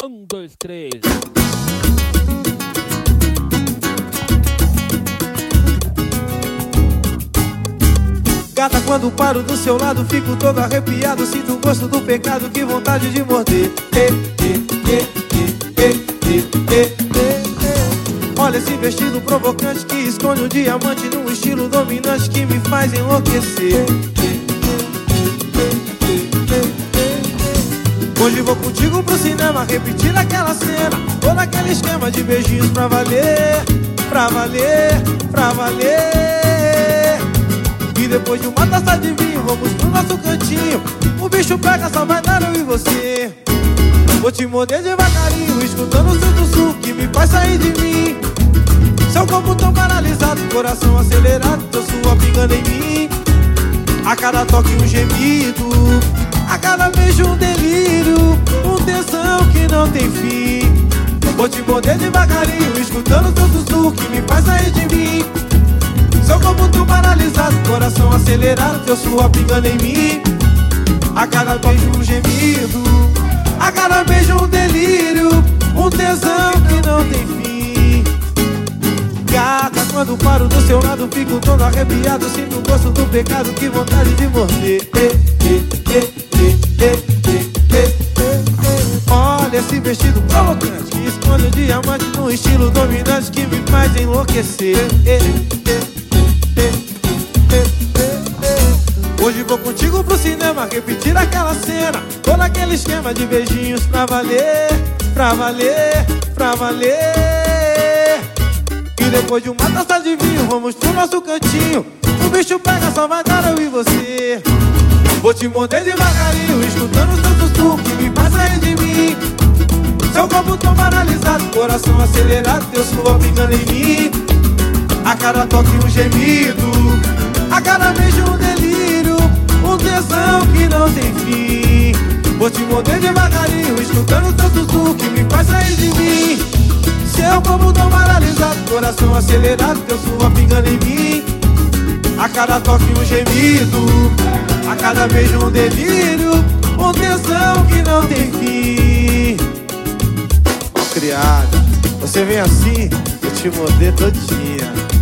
Um, dois, três. Gata, quando paro do seu lado, fico todo arrepiado. Sinto o gosto do pecado, que vontade de morder. Olha esse vestido provocante que esconde um diamante num estilo dominante que me faz enlouquecer. Repetir aquela cena. Ou naquele esquema de beijinhos pra valer, pra valer, pra valer. E depois de uma taça de vinho, vamos pro nosso cantinho. O bicho pega, só vai dar eu e você. Vou te morder devagarinho, escutando o seu sussurro que me faz sair de mim. Seu corpo tão paralisado, coração acelerado, teu suor pingando em mim. A cada toque um gemido, a cada beijo um delírio, não tem fim. Vou te morder devagarinho, escutando teu sussurro que me faz sair de mim. Seu corpo tão paralisado, coração acelerado, teu suor pingando em mim. A cada beijo um gemido, a cada beijo um delírio, um tesão que não tem fim. Gata, quando paro do seu lado, fico todo arrepiado, sinto o gosto do pecado, que vontade de morder. Olha diamante num estilo dominante que me faz enlouquecer. Hoje vou contigo pro cinema, repetir aquela cena. Tô naquele esquema de beijinhos pra valer, pra valer, pra valer. E depois de uma taça de vinho, vamos pro nosso cantinho. O bicho pega, só vai dar eu e você. Vou te morder devagarinho, escutando o seu coração acelerado, teu suor pingando em mim. A cada toque um gemido, a cada beijo um delírio Um tesão que não tem fim. Vou te morder devagarinho, escutando o teu sussurro que me faz sair de mim. Seu corpo tão paralisado, coração acelerado, teu suor pingando em mim. A cada toque um gemido, a cada beijo um delírio Um tesão que não tem fim você vem assim, eu te morder todinha